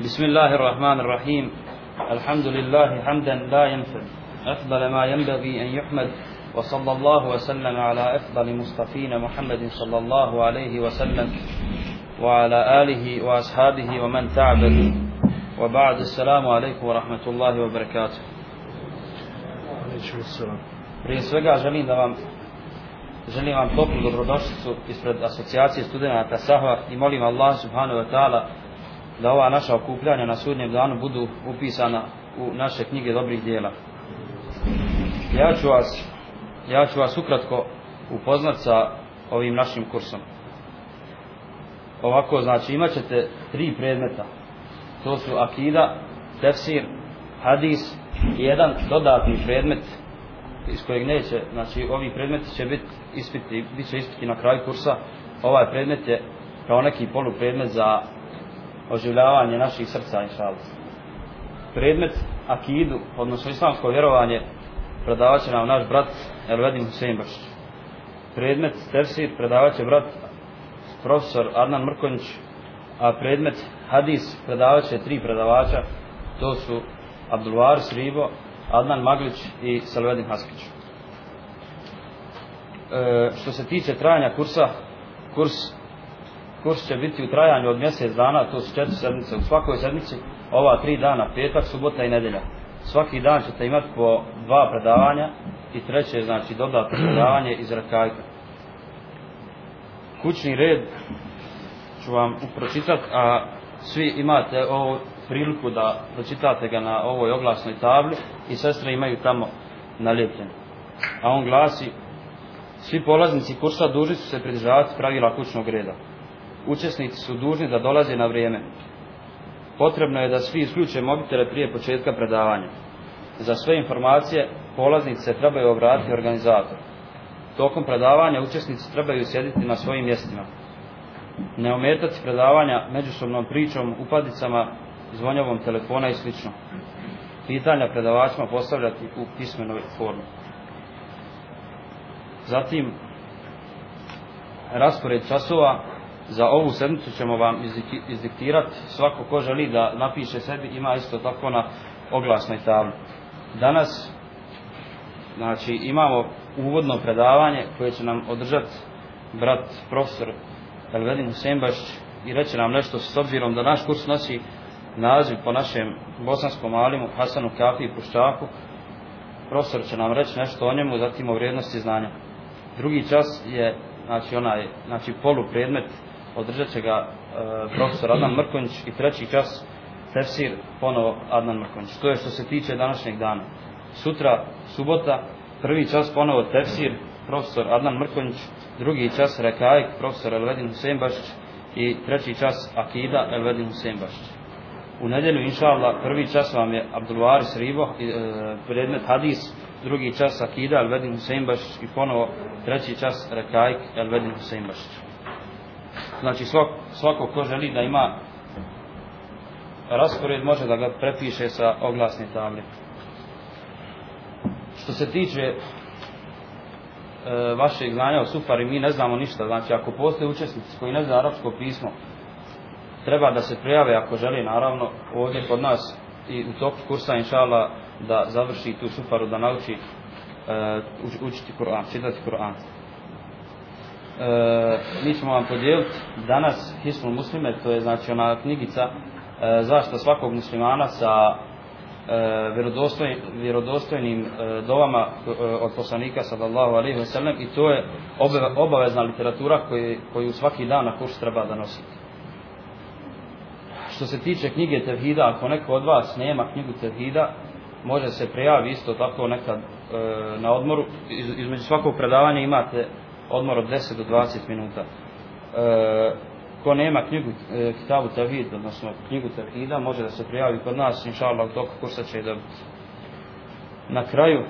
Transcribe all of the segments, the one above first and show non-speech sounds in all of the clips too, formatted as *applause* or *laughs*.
بسم الله الرحمن الرحيم. الحمد لله حمدا لا ينفد. أفضل ما ينبغي أن يحمد. وصلى الله وسلم على أفضل مصطفين محمد صلى الله عليه وسلم. وعلى آله وأصحابه ومن تعبد. وبعد السلام عليكم ورحمة الله وبركاته. Prije svega želim da vam želim vam toplu dobrodošlicu ispred asocijacije studenta Sahva i molim Allah subhanahu wa ta'ala da ova naša okupljanja na sudnjem danu budu upisana u naše knjige dobrih dijela. Ja ću vas, ja ću vas ukratko upoznat sa ovim našim kursom. Ovako, znači, imat ćete tri predmeta. To su akida, tefsir, hadis i jedan dodatni predmet iz kojeg neće, znači ovi predmeti će biti ispiti, bit će ispiti na kraju kursa. Ovaj predmet je kao neki polupredmet za oživljavanje naših srca, inšal. Predmet akidu, odnosno islamsko vjerovanje, predavat će nam naš brat Elvedin Husein Bršić. Predmet tefsir predavat će brat profesor Adnan Mrkonjić, a predmet hadis predavat će tri predavača, to su Abdulvar Sribo, Adnan Maglić i Salvedin Haskić. E, što se tiče trajanja kursa, kurs kurs će biti u trajanju od mjesec dana, to su četiri sedmice. U svakoj sedmici ova tri dana, petak, subota i nedelja. Svaki dan ćete imati po dva predavanja i treće, znači, dodatno predavanje iz rakajka. Kućni red ću vam pročitati, a svi imate ovu priliku da pročitate ga na ovoj oglasnoj tabli i sestre imaju tamo naljepljen. A on glasi, svi polaznici kursa duži su se pridržavati pravila kućnog reda učesnici su dužni da dolaze na vrijeme. Potrebno je da svi isključe mobitele prije početka predavanja. Za sve informacije polaznici se trebaju obratiti organizator. Tokom predavanja učesnici trebaju sjediti na svojim mjestima. Ne ometati predavanja međusobnom pričom, upadicama, zvonjavom telefona i sl. Pitanja predavačima postavljati u pismenoj formi. Zatim, raspored časova za ovu sedmicu ćemo vam izdiktirati svako ko želi da napiše sebi ima isto tako na oglasnoj tabli. Danas znači imamo uvodno predavanje koje će nam održati brat profesor Elvedin Husembaš i reće nam nešto s obzirom da naš kurs nosi naziv po našem bosanskom alimu Hasanu Kafi i Puščaku. Profesor će nam reći nešto o njemu zatim o vrijednosti znanja. Drugi čas je znači onaj znači polu predmet održat će ga e, profesor Adnan Mrkonjić i treći čas tefsir ponovo Adnan Mrkonjić. To je što se tiče današnjeg dana. Sutra, subota, prvi čas ponovo tefsir profesor Adnan Mrkonjić, drugi čas rekajk profesor Elvedin Husembašić i treći čas akida Elvedin Husembašić. U nedjelju, inša Allah, prvi čas vam je Abdulvaris Ribo, e, predmet hadis, drugi čas akida Elvedin Husembašić i ponovo treći čas rekajk Elvedin Husembašić. Znači svak, svako ko želi da ima raspored može da ga prepiše sa oglasne table. Što se tiče e, vašeg znanja o sufari, mi ne znamo ništa. Znači ako postoje učesnici koji ne zna arapsko pismo, treba da se prijave ako želi naravno ovdje kod nas i u toku kursa inšala da završi tu sufaru, da nauči e, učiti Kur'an, čitati Kur'an e, mi ćemo vam podijeliti danas Hisnul Muslime, to je znači ona knjigica e, zašto svakog muslimana sa e, vjerodostojnim, vjerodostojnim e, dovama e, od poslanika sallallahu alaihi wa sallam i to je obavezna literatura koju, koju svaki dan na kurs treba da nosite. Što se tiče knjige Tevhida, ako neko od vas nema knjigu Tevhida, može se prijavi isto tako nekad e, na odmoru. Iz, između svakog predavanja imate odmor od 10 do 20 minuta. E, ko nema knjigu e, Kitabu Tavhid, odnosno knjigu Tavhida, može da se prijavi kod nas, inša Allah, dok kursa će i dobiti. Na kraju,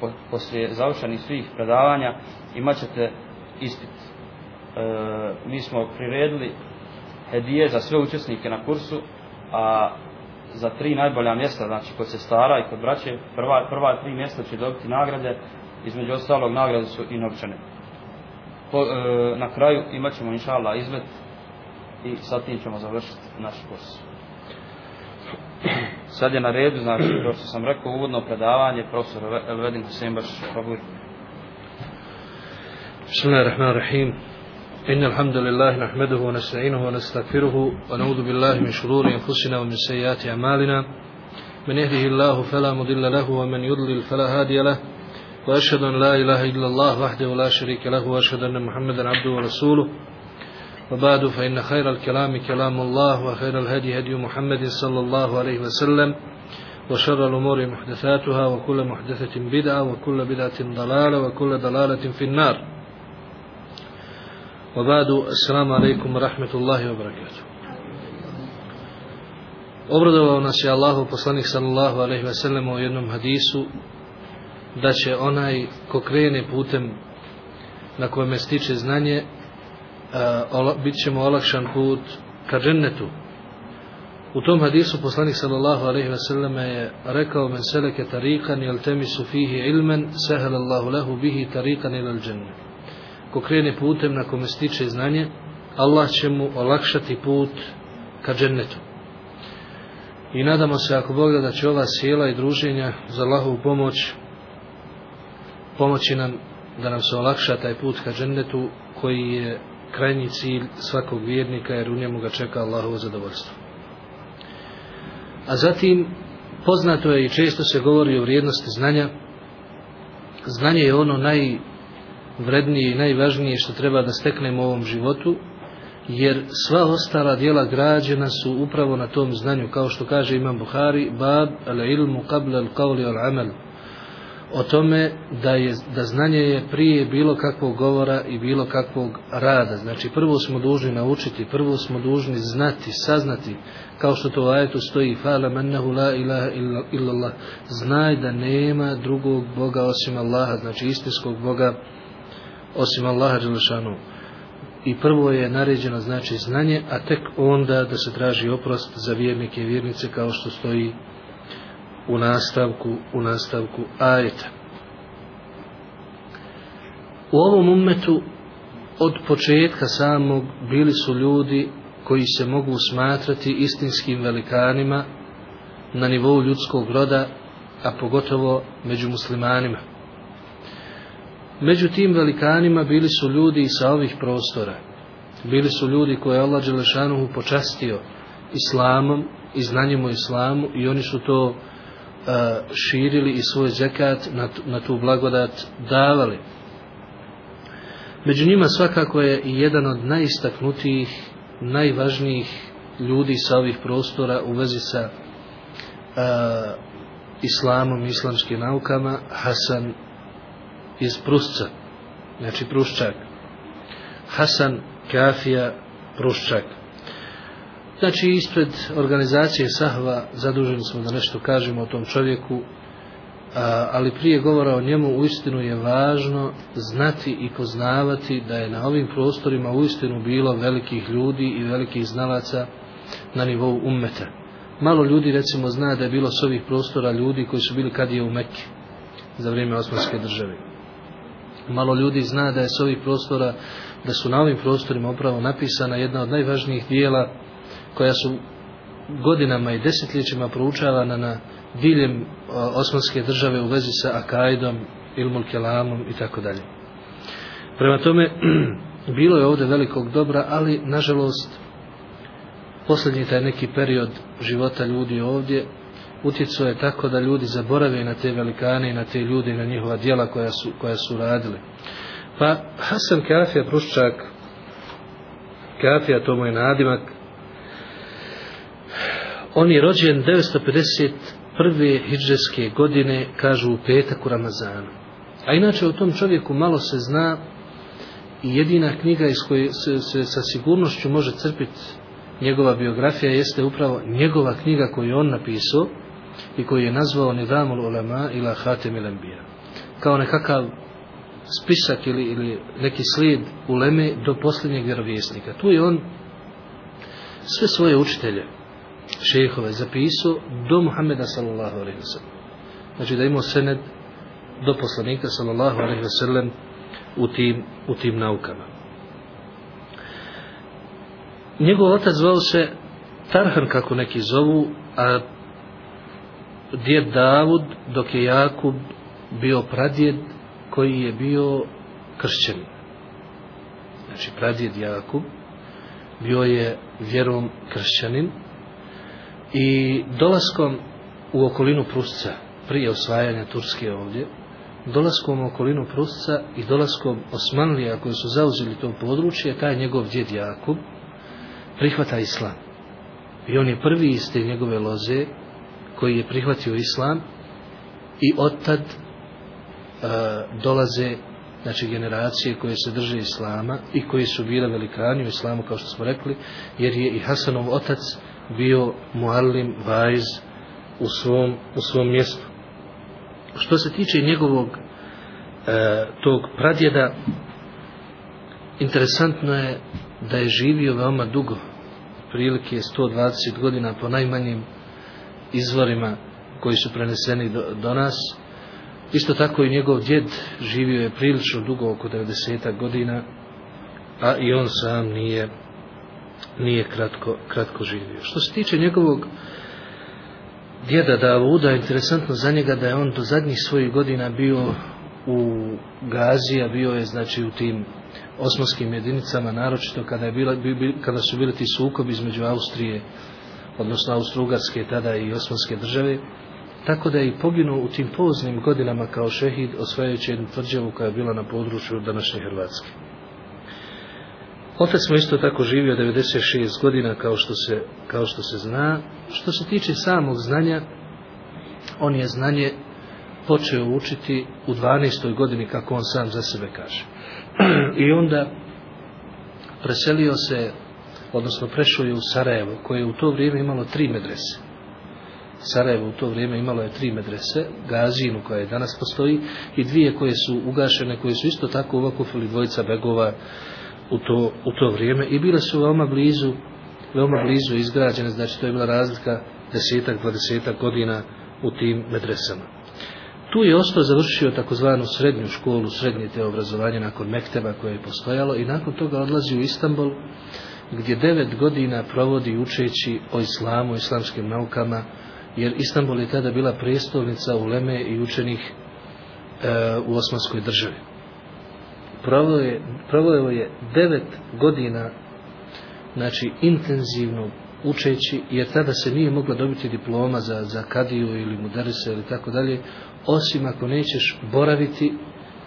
po, poslije završenih svih predavanja, imat ćete ispit. E, mi smo priredili hedije za sve učesnike na kursu, a za tri najbolja mjesta, znači kod se stara i kod braće, prva, prva tri mjesta će dobiti nagrade, između ostalog nagrade su i novčane po, e, na kraju imat ćemo inša Allah izgled i sa tim ćemo završiti naš kurs. Sad je na redu, znači, kao što sam rekao, uvodno predavanje, profesor Elvedin Hussein Baš Šabur. بسم الله الرحمن الرحيم إن الحمد لله نحمده ونستعينه ونستغفره ونعوذ بالله من شرور أنفسنا ومن سيئات أعمالنا من يهده الله فلا مضل له ومن يضلل فلا هادي له وأشهد أن لا إله إلا الله وحده لا شريك له وأشهد أن محمدا عبده ورسوله. وبعد فإن خير الكلام كلام الله وخير الهدي هدي محمد صلى الله عليه وسلم وشر الأمور محدثاتها وكل محدثة بدعة وكل بدعة ضلالة وكل ضلالة في النار. وبعد السلام عليكم ورحمة الله وبركاته. Obradovao nas je Allahu poslanik sallallahu alejhi ve sellem u jednom hadisu da će onaj ko krene putem na kojem stiče znanje uh, bit mu olakšan put ka džennetu. U tom hadisu poslanik sallallahu alejhi ve selleme je rekao men seleke tariqan yaltamisu fihi ilman sahala Allahu lahu bihi tariqan ila al-dženne. Ko krene putem na kome stiče znanje, Allah će mu olakšati put ka džennetu. I nadamo se ako Bog da će ova sjela i druženja za Allahovu pomoć pomoći nam da nam se olakša taj put ka džennetu koji je krajnji cilj svakog vjernika jer u njemu ga čeka Allahovo zadovoljstvo. A zatim poznato je i često se govori o vrijednosti znanja. Znanje je ono najvrednije i najvažnije što treba da steknemo u ovom životu jer sva ostala dijela građena su upravo na tom znanju kao što kaže Imam Buhari bab al ilmu qabla al qawli al amal o tome da je da znanje je prije bilo kakvog govora i bilo kakvog rada. Znači prvo smo dužni naučiti, prvo smo dužni znati, saznati, kao što to u ajetu stoji fala mannahu la ilaha illa Allah. Znaj da nema drugog Boga osim Allaha, znači istinskog Boga osim Allaha Đelešanu. I prvo je naređeno znači znanje, a tek onda da se traži oprost za vjernike i vjernice kao što stoji u nastavku u nastavku ajeta. U ovom ummetu od početka samog bili su ljudi koji se mogu smatrati istinskim velikanima na nivou ljudskog roda, a pogotovo među muslimanima. Među tim velikanima bili su ljudi i sa ovih prostora. Bili su ljudi koje je Allah Đelešanuhu počastio islamom i znanjem o islamu i oni su to širili i svoj zekat na, na tu blagodat davali. Među njima svakako je i jedan od najistaknutijih, najvažnijih ljudi sa ovih prostora u vezi sa a, islamom i islamskim naukama, Hasan iz Prusca, znači Pruščak. Hasan Kafija Pruščak. Znači, ispred organizacije Sahva zaduženi smo da nešto kažemo o tom čovjeku, ali prije govora o njemu uistinu je važno znati i poznavati da je na ovim prostorima uistinu bilo velikih ljudi i velikih znalaca na nivou ummeta. Malo ljudi recimo zna da je bilo s ovih prostora ljudi koji su bili kad je u Mekke za vrijeme Osmanske države. Malo ljudi zna da je s ovih prostora, da su na ovim prostorima upravo napisana jedna od najvažnijih dijela koja su godinama i desetljećima proučavana na diljem e, osmanske države u vezi sa Akajdom, Ilmul Kelamom i tako dalje. Prema tome, *clears throat* bilo je ovdje velikog dobra, ali nažalost, posljednji taj neki period života ljudi ovdje utjecao je tako da ljudi zaborave na te velikane i na te ljude i na njihova dijela koja su, koja su radili. Pa Hasan Kafija Pruščak, Kafija to mu je nadimak, On je rođen 951. hidžeske godine, kažu u petak u Ramazanu. A inače o tom čovjeku malo se zna i jedina knjiga iz koje se, se sa sigurnošću može crpiti njegova biografija jeste upravo njegova knjiga koju je on napisao i koju je nazvao Nidamul Ulema ila Hatem Ilembija. Kao nekakav spisak ili, ili neki slijed uleme do posljednjeg vjerovjesnika. Tu je on sve svoje učitelje, šehove zapisao do Muhammeda sallallahu alaihi wa sallam. Znači da imao sened do poslanika sallallahu alaihi wa sallam u tim, u tim naukama. Njegov otac zvao se Tarhan kako neki zovu, a djed Davud dok je Jakub bio pradjed koji je bio kršćan. Znači pradjed Jakub bio je vjerom kršćanin i dolaskom u okolinu Prusca prije osvajanja Turske ovdje dolaskom u okolinu Prusca i dolaskom Osmanlija koji su zauzeli to područje taj njegov djed Jakub prihvata islam. I on je prvi iz te njegove loze koji je prihvatio islam i odtad e, dolaze znači generacije koje se drže islama i koji su bile velikani u islamu kao što smo rekli jer je i Hasanov otac bio muallim vajz u svom, u svom mjestu. Što se tiče njegovog e, tog pradjeda interesantno je da je živio veoma dugo prilike 120 godina po najmanjim izvorima koji su preneseni do, do nas. Isto tako i njegov djed živio je prilično dugo oko 90 godina a i on sam nije nije kratko, kratko živio što se tiče njegovog djeda Davuda, interesantno za njega da je on do zadnjih svojih godina bio u Gazi, a bio je znači u tim osmanskim jedinicama, naročito kada, je bila, bi, kada su bili ti sukobi između Austrije, odnosno Austro-Ugarske tada i osmanske države, tako da je i poginuo u tim poznim godinama kao šehid osvajajući jednu tvrđavu koja je bila na području današnje Hrvatske. Otac mu isto tako živio 96 godina kao što se, kao što se zna. Što se tiče samog znanja, on je znanje počeo učiti u 12. godini kako on sam za sebe kaže. *clears throat* I onda preselio se, odnosno prešao je u Sarajevo, koje je u to vrijeme imalo tri medrese. Sarajevo u to vrijeme imalo je tri medrese, Gazinu koja je danas postoji i dvije koje su ugašene, koje su isto tako uvakufili dvojica begova u to, u to vrijeme i bile su veoma blizu veoma blizu izgrađene, znači to je bila razlika desetak, dvadesetak godina u tim medresama. Tu je Osto završio takozvanu srednju školu, srednje te obrazovanje nakon Mekteba koje je postojalo i nakon toga odlazi u Istanbul gdje devet godina provodi učeći o islamu, islamskim naukama, jer Istanbul je tada bila prijestolnica uleme i učenih e, u Osmanskoj državi proveo je, proveo je devet godina znači intenzivno učeći jer tada se nije mogla dobiti diploma za, za kadiju ili mudarisa ili tako dalje osim ako nećeš boraviti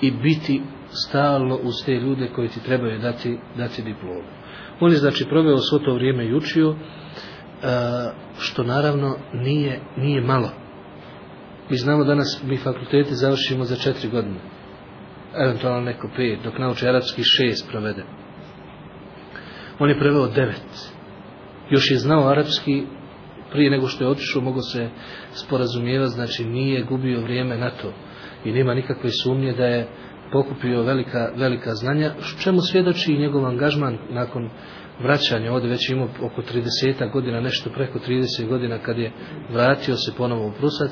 i biti stalno uz te ljude koji ti trebaju dati, dati diplomu. On je znači proveo svo to vrijeme i učio e, što naravno nije, nije malo. Mi znamo danas mi fakultete završimo za četiri godine eventualno neko pet, dok nauči arapski šest provede. On je preveo devet. Još je znao arapski prije nego što je otišao, mogo se sporazumijevati, znači nije gubio vrijeme na to. I nema nikakve sumnje da je pokupio velika, velika znanja, čemu svjedoči i njegov angažman nakon vraćanja, ovdje već imao oko 30 godina, nešto preko 30 godina kad je vratio se ponovo u Prusac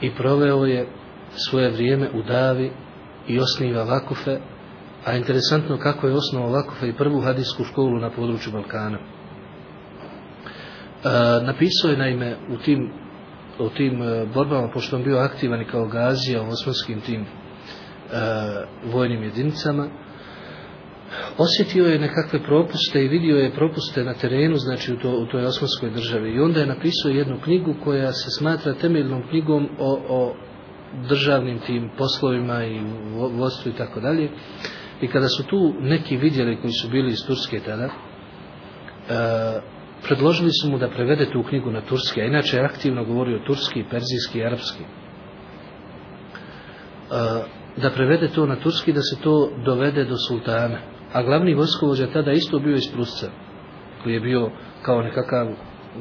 i proveo je svoje vrijeme u Davi, i osniva vakufe, a interesantno kako je osnovao vakufe i prvu hadijsku školu na području Balkana. E, napisao je naime u tim, u tim e, borbama, pošto on bio aktivan i kao gazija u osmanskim tim e, vojnim jedinicama, osjetio je nekakve propuste i vidio je propuste na terenu, znači u, to, u toj osmanskoj državi. I onda je napisao jednu knjigu koja se smatra temeljnom knjigom o, o državnim tim poslovima i vodstvu i tako dalje. I kada su tu neki vidjeli koji su bili iz Turske tada, e, predložili su mu da prevede tu knjigu na turski, a inače je aktivno govorio turski, perzijski i arapski. E, da prevede to na turski, da se to dovede do sultana. A glavni vojskovođa tada isto bio iz Prusca, koji je bio kao nekakav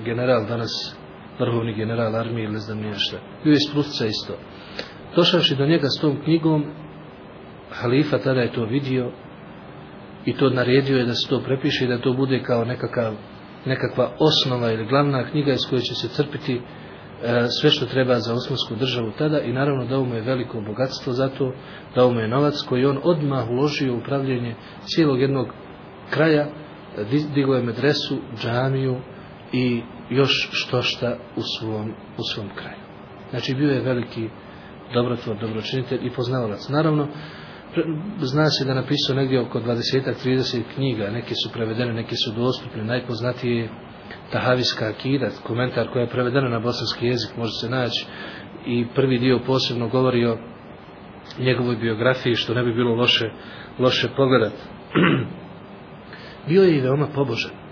general danas, vrhovni general armije ili ne znam nije šta. Bio iz Prusca isto. Došavši do njega s tom knjigom, halifa tada je to vidio i to naredio je da se to prepiše i da to bude kao nekakav, nekakva osnova ili glavna knjiga iz koje će se crpiti e, sve što treba za osmansku državu tada i naravno dao mu je veliko bogatstvo zato, dao mu je novac koji on odmah uložio u upravljanje cijelog jednog kraja, digo je medresu, džamiju i još što šta u svom, u svom kraju. Znači bio je veliki dobrotvor, dobročinitelj i poznavalac. Naravno, zna se da napisao negdje oko 20-30 knjiga, neke su prevedene, neke su dostupne, najpoznatije je Tahavijska akida, komentar koja je prevedena na bosanski jezik, može se naći i prvi dio posebno govori o njegovoj biografiji, što ne bi bilo loše, loše pogledat. *clears throat* Bio je i veoma pobožan.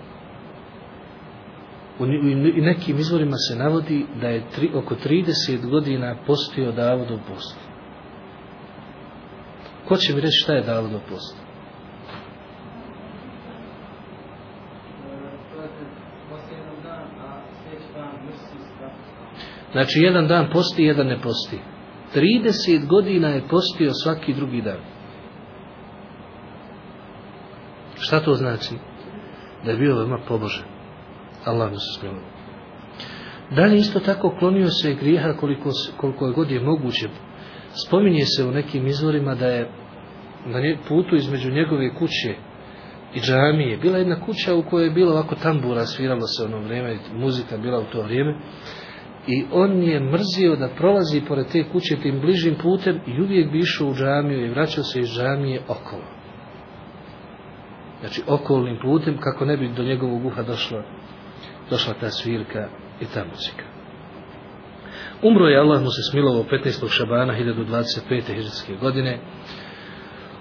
U nekim izvorima se navodi da je tri, oko 30 godina postio Davodov post. Ko će mi reći šta je Davodov post? Znači, jedan dan posti, jedan ne posti. 30 godina je postio svaki drugi dan. Šta to znači? Da je bio veoma pobožan. Allah mu se smilo. Dalje isto tako klonio se grijeha koliko, koliko je god je moguće. Spominje se u nekim izvorima da je na putu između njegove kuće i džamije bila jedna kuća u kojoj je bilo ovako tambura, sviralo se ono vrijeme, muzika bila u to vrijeme i on je mrzio da prolazi pored te kuće tim bližim putem i uvijek bi išao u džamiju i vraćao se iz džamije okolo. Znači okolnim putem kako ne bi do njegovog uha došlo došla ta svirka i ta muzika. Umro je Allah mu se smilovao 15. šabana 1025. hiđarske godine.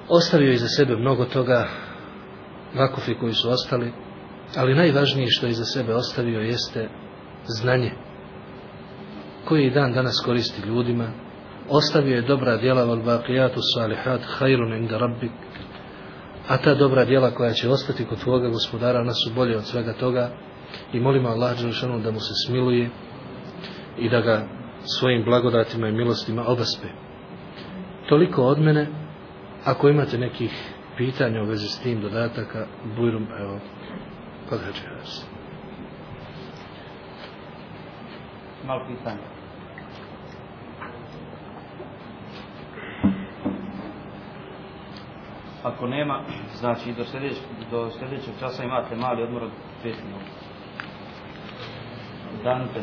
Ostavio je za sebe mnogo toga, vakufi koji su ostali, ali najvažnije što je za sebe ostavio jeste znanje koji dan danas koristi ljudima, ostavio je dobra djela val baqijatu salihat khairun inda rabbik, a ta dobra djela koja će ostati kod tvoga gospodara, ona su bolje od svega toga i molimo Allah Đelešanu da mu se smiluje i da ga svojim blagodatima i milostima obaspe. Toliko od mene, ako imate nekih pitanja u vezi s tim dodataka, bujrum, evo, kod hađe Malo pitanja. Ako nema, znači do sljedećeg, do sljedećeg časa imate mali odmor od 5 minuta. Dan *laughs* te.